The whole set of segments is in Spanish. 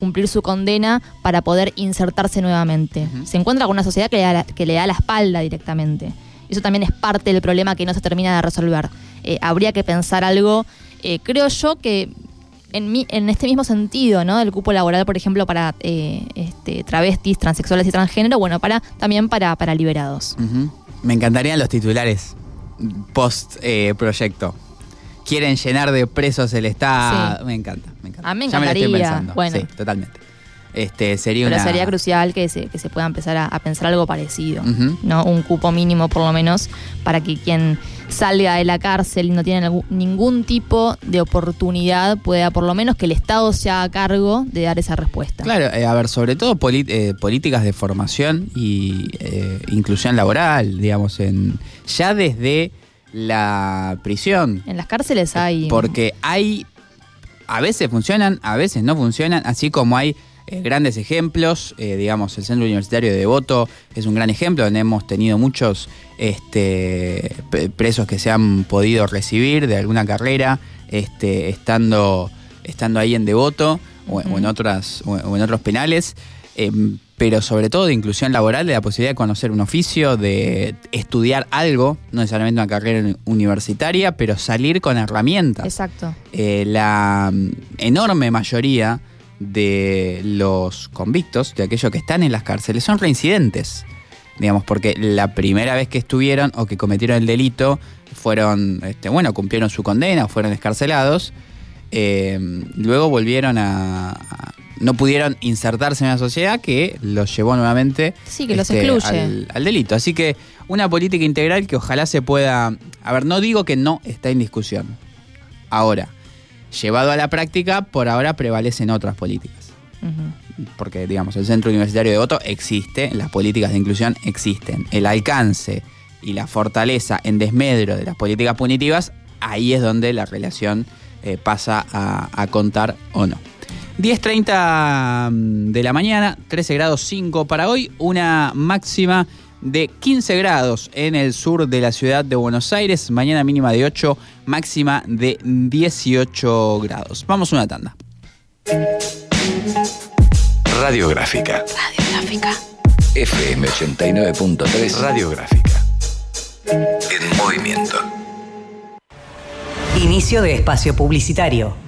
cumplir su condena para poder insertarse nuevamente. Se encuentra con una sociedad que le, da la, que le da la espalda directamente. Eso también es parte del problema que no se termina de resolver. Eh, habría que pensar algo, eh, creo yo que en, mi- en este mismo sentido, ¿no? Del cupo laboral, por ejemplo, para eh, este, travestis, transexuales y transgénero, bueno, para también para, para liberados. Me encantarían los titulares post eh, proyecto. Quieren llenar de presos el Estado. Sí. Me encanta, me encanta. A mí me Ya me lo estoy pensando. Bueno. Sí, totalmente. Este, sería Pero una... sería crucial que se, que se pueda empezar a, a pensar algo parecido. ¿no? Un cupo mínimo por lo menos para que quien salga de la cárcel y no tiene algún- ningún tipo de oportunidad pueda por lo menos que el Estado se haga cargo de dar esa respuesta. Claro, eh, a ver, sobre todo eh, políticas de formación y eh, inclusión laboral, digamos, en ya desde la prisión. En las cárceles hay... Porque hay, a veces funcionan, a veces no funcionan, así como hay eh, grandes ejemplos, eh, digamos, el Centro Universitario de Devoto es un gran ejemplo, donde hemos tenido muchos este, presos que se han podido recibir de alguna carrera, este, estando, estando ahí en Devoto o, o en, otras, o en otros penales. Eh, pero sobre todo de inclusión laboral, de la posibilidad de conocer un oficio, de estudiar algo, no necesariamente una carrera uni- universitaria, pero salir con herramientas. Exacto. Eh, la mm, enorme mayoría de los convictos, de aquellos que están en las cárceles, son reincidentes. Digamos, porque la primera vez que estuvieron o que cometieron el delito fueron, este, bueno, cumplieron su condena fueron escarcelados. eh, luego volvieron a, a- no pudieron insertarse en la sociedad que los llevó nuevamente Sí, que los este, excluye. al, al delito. Así que una política integral que ojalá se pueda... A ver, no digo que no está en discusión. Ahora, llevado a la práctica, por ahora prevalecen otras políticas. Porque, digamos, el Centro Universitario de Voto existe, las políticas de inclusión existen. El alcance y la fortaleza en desmedro de las políticas punitivas, ahí es donde la relación eh, pasa a, a contar o no. 10.30 de la mañana, 13 grados 5 para hoy, una máxima de 15 grados en el sur de la ciudad de Buenos Aires, mañana mínima de 8, máxima de 18 grados. Vamos a una tanda. Radiográfica. Radiográfica. FM 89.3 Radiográfica. En movimiento. Inicio de espacio publicitario.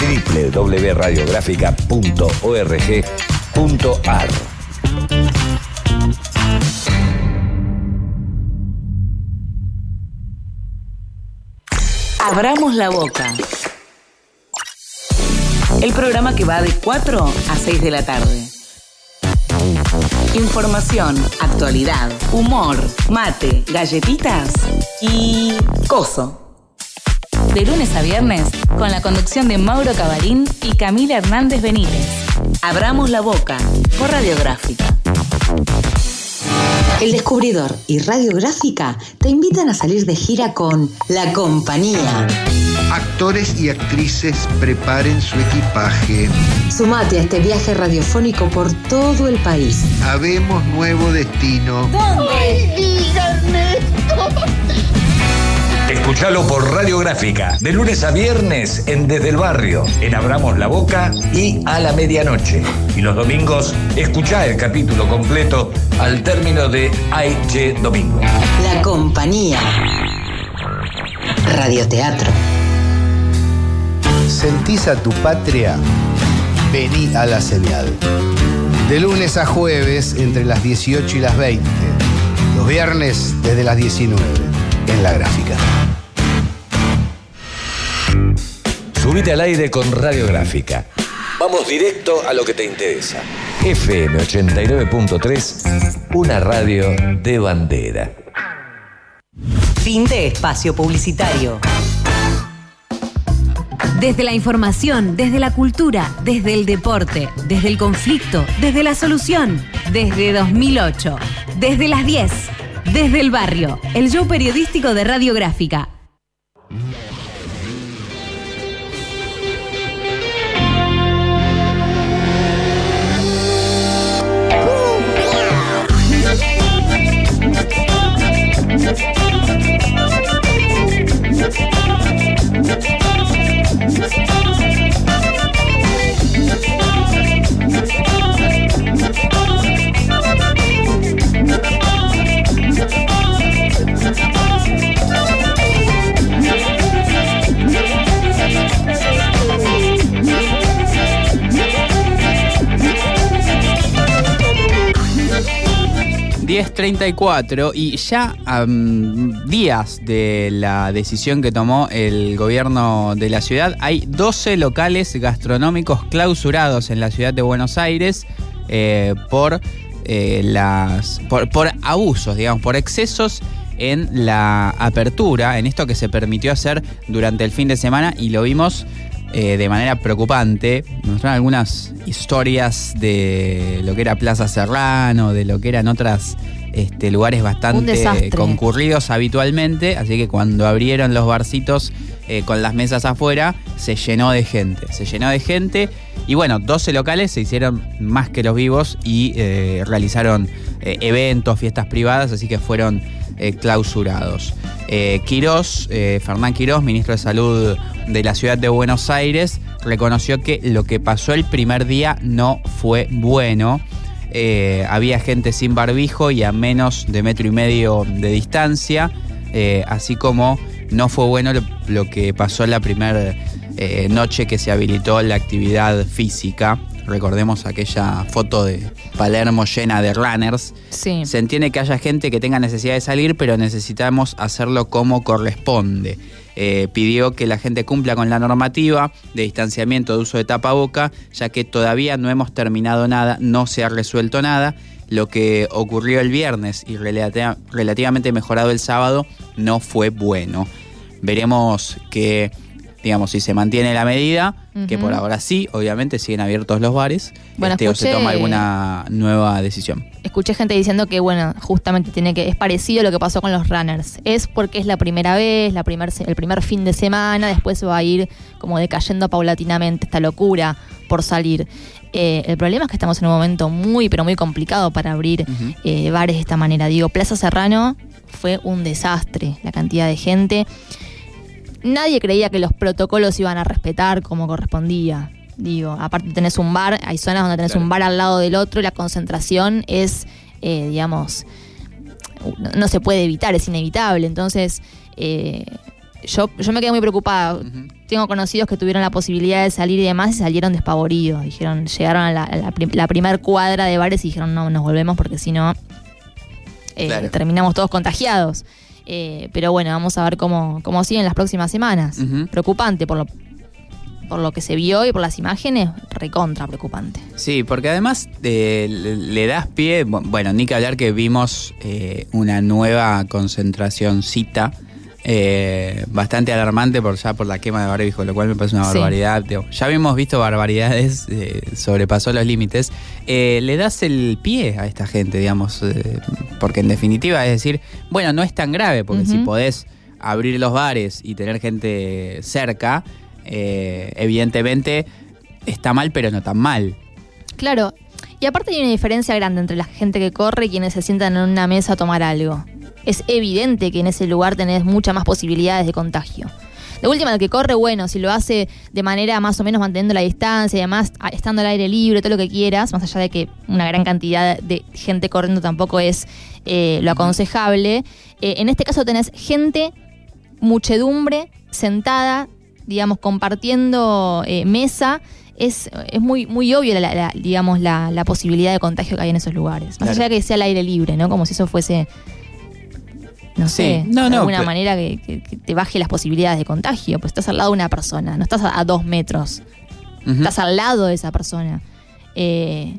www.radiográfica.org.ar Abramos la boca. El programa que va de 4 a 6 de la tarde. Información, actualidad, humor, mate, galletitas y coso. De lunes a viernes, con la conducción de Mauro Cabarín y Camila Hernández Benítez. Abramos la boca por Radiográfica. El Descubridor y Radiográfica te invitan a salir de gira con La Compañía. Actores y actrices preparen su equipaje. Sumate a este viaje radiofónico por todo el país. Habemos nuevo destino. Escuchalo por Radiográfica, de lunes a viernes en Desde el Barrio, en Abramos la Boca y a la medianoche. Y los domingos, escuchá el capítulo completo al término de Aiche Domingo. La Compañía. Radioteatro. ¿Sentís a tu patria? Vení a la señal. De lunes a jueves entre las 18 y las 20. Los viernes desde las 19 en la gráfica. Subite al aire con Radiográfica. Vamos directo a lo que te interesa. FM 89.3, una radio de bandera. Fin de espacio publicitario. Desde la información, desde la cultura, desde el deporte, desde el conflicto, desde la solución, desde 2008, desde las 10, desde el barrio, el show periodístico de Radiográfica. ...10.34 y ya días de la decisión que tomó el gobierno de la ciudad... ...hay 12 locales gastronómicos clausurados en la ciudad de Buenos Aires... Eh, por, eh, las, por, abusos, digamos, por excesos en la apertura, en esto que se permitió hacer durante el fin de semana y lo vimos eh, de manera preocupante. Me mostraron algunas historias de lo que era Plaza Serrano, de lo que eran otras este, lugares bastante concurridos habitualmente. Así que cuando abrieron los barcitos eh, con las mesas afuera, se llenó de gente. Se llenó de gente. Y bueno, 12 locales se hicieron más que los vivos y eh, realizaron eventos, fiestas privadas, así que fueron clausurados. Quirós, Fernán Quirós, ministro de Salud de la ciudad de Buenos Aires reconoció que lo que pasó el primer día no fue bueno. Eh, había gente sin barbijo y a menos de metro y medio de distancia, eh, así como no fue bueno lo, que pasó la primera eh, noche que se habilitó la actividad física. Recordemos aquella foto de Palermo llena de runners. Sí. Se entiende que haya gente que tenga necesidad de salir, pero necesitamos hacerlo como corresponde. Eh, pidió que la gente cumpla con la normativa de distanciamiento de uso de tapaboca, ya que todavía no hemos terminado nada, no se ha resuelto nada. Lo que ocurrió el viernes y relativamente mejorado el sábado no fue bueno. Veremos que digamos, si se mantiene la medida, que por ahora sí, obviamente siguen abiertos los bares, bueno, este, o se toma alguna nueva decisión. Escuché gente diciendo que, bueno, justamente tiene que es parecido a lo que pasó con los runners. Es porque es la primera vez, la primer, el primer fin de semana, después se va a ir como decayendo paulatinamente esta locura por salir. Eh, el problema es que estamos en un momento muy, pero muy complicado para abrir eh, bares de esta manera. Digo, Plaza Serrano fue un desastre, la cantidad de gente nadie creía que los protocolos iban a respetar como correspondía. Digo, aparte tenés un bar, hay zonas donde tenés un bar al lado del otro y la concentración es, eh, digamos, no, se puede evitar, es inevitable. Entonces, eh, yo, yo me quedé muy preocupada. Tengo conocidos que tuvieron la posibilidad de salir y demás y salieron despavoridos. Dijeron, llegaron a la, la, primer cuadra de bares y dijeron, no, nos volvemos porque si no, eh, terminamos todos contagiados. Eh, pero bueno, vamos a ver cómo, cómo siguen las próximas semanas. Preocupante por lo, por lo que se vio y por las imágenes, recontra preocupante. Sí, porque además eh, le, das pie, bueno, ni que hablar que vimos eh, una nueva concentración cita eh, bastante alarmante por ya por la quema de barbijo, lo cual me parece una barbaridad. Ya habíamos visto barbaridades, eh, sobrepasó los límites. Eh, le das el pie a esta gente, digamos, porque en definitiva es decir, bueno, no es tan grave, porque si podés abrir los bares y tener gente cerca, evidentemente está mal, pero no tan mal. Claro, y aparte hay una diferencia grande entre la gente que corre y quienes se sientan en una mesa a tomar algo es evidente que en ese lugar tenés muchas más posibilidades de contagio. De última, el que corre, bueno, si lo hace de manera más o menos manteniendo la distancia y además estando al aire libre, todo lo que quieras, más allá de que una gran cantidad de gente corriendo tampoco es eh, lo aconsejable, eh, en este caso tenés gente, muchedumbre, sentada, digamos, compartiendo eh, mesa. Es, es, muy, muy obvio la, digamos, la, posibilidad de contagio que hay en esos lugares. Más allá de que sea al aire libre, ¿no? Como si eso fuese no sé, de alguna manera que, te baje las posibilidades de contagio, pues estás al lado de una persona, no estás a, dos metros, estás al lado de esa persona. Eh,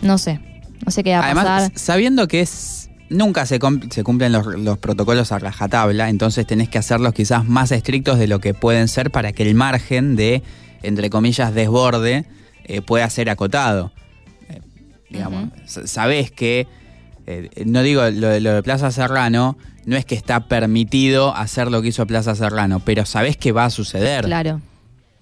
no sé, no sé qué va a Además, Sabiendo que es nunca se, cumplen los, los protocolos a rajatabla, entonces tenés que hacerlos quizás más estrictos de lo que pueden ser para que el margen de, entre comillas, desborde eh, pueda ser acotado. Eh, digamos, sabés que, eh, no digo lo de Plaza Serrano, no es que está permitido hacer lo que hizo Plaza Serrano, pero sabés que va a suceder. Claro.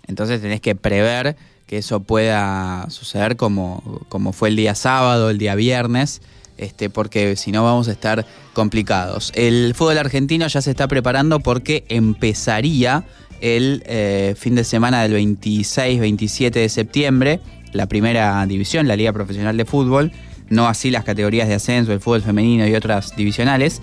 Entonces tenés que prever que eso pueda suceder como, como fue el día sábado, el día viernes, este, porque si no vamos a estar complicados. El fútbol argentino ya se está preparando porque empezaría el eh, fin de semana del 26-27 de septiembre, la primera división, la Liga Profesional de Fútbol, no así las categorías de ascenso, el fútbol femenino y otras divisionales,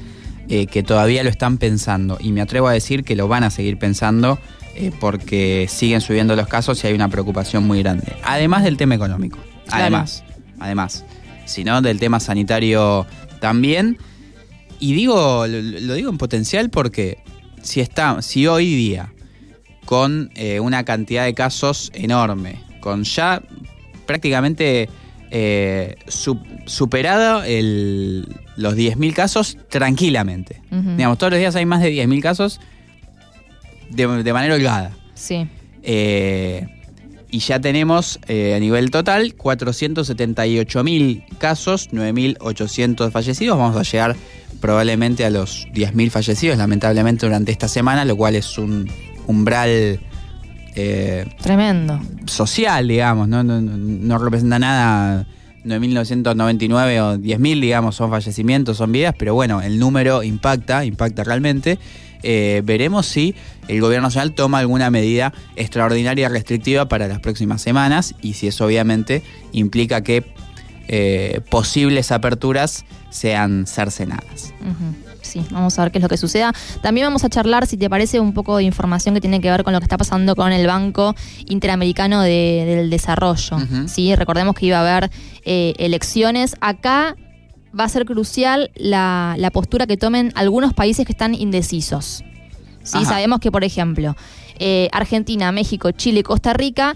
eh, que todavía lo están pensando. Y me atrevo a decir que lo van a seguir pensando eh, porque siguen subiendo los casos y hay una preocupación muy grande. Además del tema económico. Claro. Además, además. Sino del tema sanitario también. Y digo, lo, lo digo en potencial porque si está, si hoy día, con eh, una cantidad de casos enorme, con ya prácticamente eh, su- superado el- los 10.000 casos tranquilamente. Digamos, todos los días hay más de 10.000 casos de, de manera holgada. Sí. Eh, y ya tenemos eh, a nivel total 478.000 casos, 9.800 fallecidos. Vamos a llegar probablemente a los 10.000 fallecidos, lamentablemente, durante esta semana, lo cual es un umbral eh, Tremendo. social, digamos, ¿no? No, representa nada. 9.999 o 10.000, digamos, son fallecimientos, son vidas, pero bueno, el número impacta, impacta realmente. Eh, veremos si el gobierno nacional toma alguna medida extraordinaria restrictiva para las próximas semanas y si eso obviamente implica que eh, posibles aperturas sean cercenadas. Sí, vamos a ver qué es lo que suceda. También vamos a charlar, si te parece, un poco de información que tiene que ver con lo que está pasando con el Banco Interamericano de- del Desarrollo. ¿sí? Recordemos que iba a haber eh, elecciones. Acá va a ser crucial la, la postura que tomen algunos países que están indecisos. ¿sí? Ajá. Sabemos que, por ejemplo, eh, Argentina, México, Chile y Costa Rica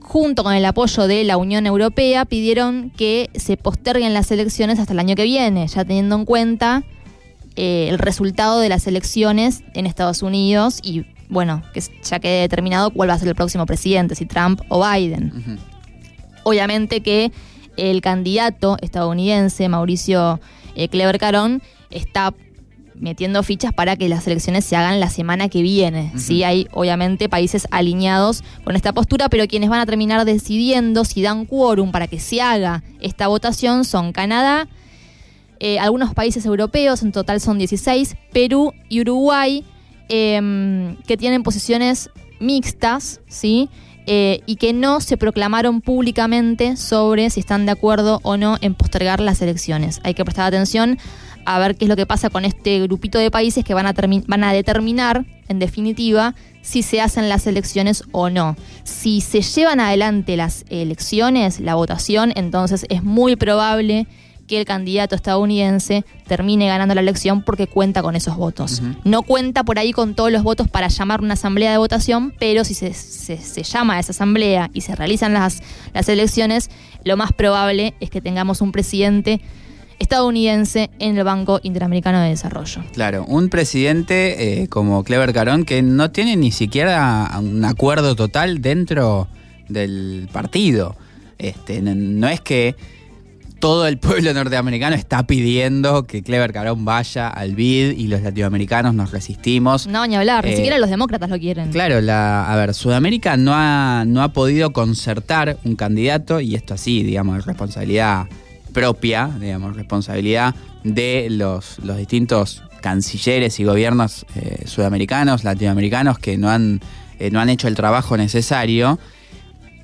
junto con el apoyo de la Unión Europea, pidieron que se posterguen las elecciones hasta el año que viene, ya teniendo en cuenta eh, el resultado de las elecciones en Estados Unidos y, bueno, que ya quede determinado cuál va a ser el próximo presidente, si Trump o Biden. Obviamente que el candidato estadounidense, Mauricio eh, Clever Carón, está metiendo fichas para que las elecciones se hagan la semana que viene. Sí, hay obviamente países alineados con esta postura, pero quienes van a terminar decidiendo si dan quórum para que se haga esta votación son Canadá, eh, algunos países europeos, en total son 16, Perú y Uruguay, em, que tienen posiciones mixtas, ¿sí? Eh, y que no se proclamaron públicamente sobre si están de acuerdo o no en postergar las elecciones. Hay que prestar atención a ver qué es lo que pasa con este grupito de países que van a, van a determinar, en definitiva, si se hacen las elecciones o no. Si se llevan adelante las elecciones, la votación, entonces es muy probable que el candidato estadounidense termine ganando la elección porque cuenta con esos votos. No cuenta por ahí con todos los votos para llamar una asamblea de votación, pero si se, se- se llama a esa asamblea y se realizan las, las elecciones, lo más probable es que tengamos un presidente estadounidense en el Banco Interamericano de Desarrollo. Claro, un presidente eh, como Clever Carón que no tiene ni siquiera un acuerdo total dentro del partido. Este, no es que todo el pueblo norteamericano está pidiendo que Clever Carón vaya al BID y los latinoamericanos nos resistimos. No, ni hablar, ni Eh, siquiera los demócratas lo quieren. Claro, la, a ver, Sudamérica no ha, no ha podido concertar un candidato y esto así, digamos, es responsabilidad propia, digamos, responsabilidad de los, los distintos cancilleres y gobiernos eh, sudamericanos, latinoamericanos que no han, eh, no han hecho el trabajo necesario.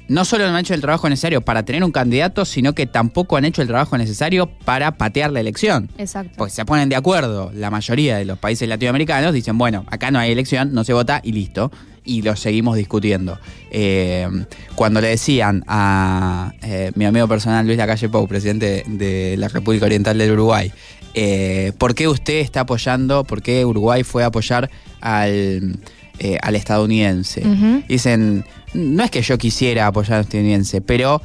No solo no han hecho el trabajo necesario para tener un candidato, sino que tampoco han hecho el trabajo necesario para patear la elección. Exacto. Porque se ponen de acuerdo la mayoría de los países latinoamericanos, dicen, bueno, acá no hay elección, no se vota y listo. Y lo seguimos discutiendo. Eh, cuando le decían a eh, mi amigo personal Luis Lacalle Pou, presidente de la República Oriental del Uruguay, eh, ¿por qué usted está apoyando, por qué Uruguay fue a apoyar al, eh, al estadounidense? Dicen, no es que yo quisiera apoyar al estadounidense, pero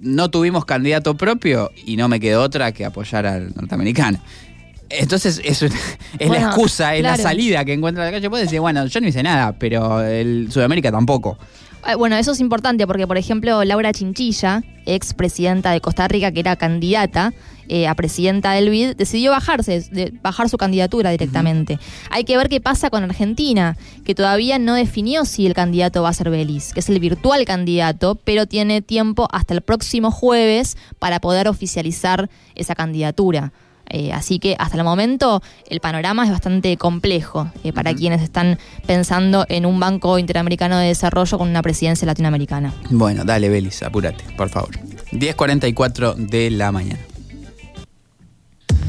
no tuvimos candidato propio y no me quedó otra que apoyar al norteamericano. Entonces es, una- es la excusa, es la salida que encuentra la calle. Puedes decir, bueno, yo no hice nada, pero el Sudamérica tampoco. Eh, Bueno, eso es importante porque, por ejemplo, Laura Chinchilla, ex presidenta de Costa Rica, que era candidata eh, a presidenta del BID, decidió bajarse, de- bajar su candidatura directamente. Hay que ver qué pasa con Argentina, que todavía no definió si el candidato va a ser Belis, que es el virtual candidato, pero tiene tiempo hasta el próximo jueves para poder oficializar esa candidatura. Eh, así que hasta el momento el panorama es bastante complejo eh, para quienes están pensando en un banco interamericano de desarrollo con una presidencia latinoamericana. Bueno, dale, Belis, apúrate, por favor. 10.44 de la mañana.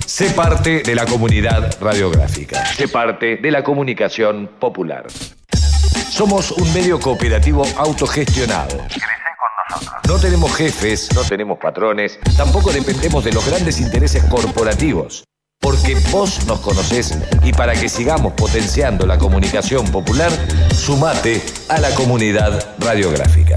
Sé parte de la comunidad radiográfica. Sé parte de la comunicación popular. Somos un medio cooperativo autogestionado. No tenemos jefes, no tenemos patrones, tampoco dependemos de los grandes intereses corporativos. Porque vos nos conocés y para que sigamos potenciando la comunicación popular, sumate a la comunidad radiográfica.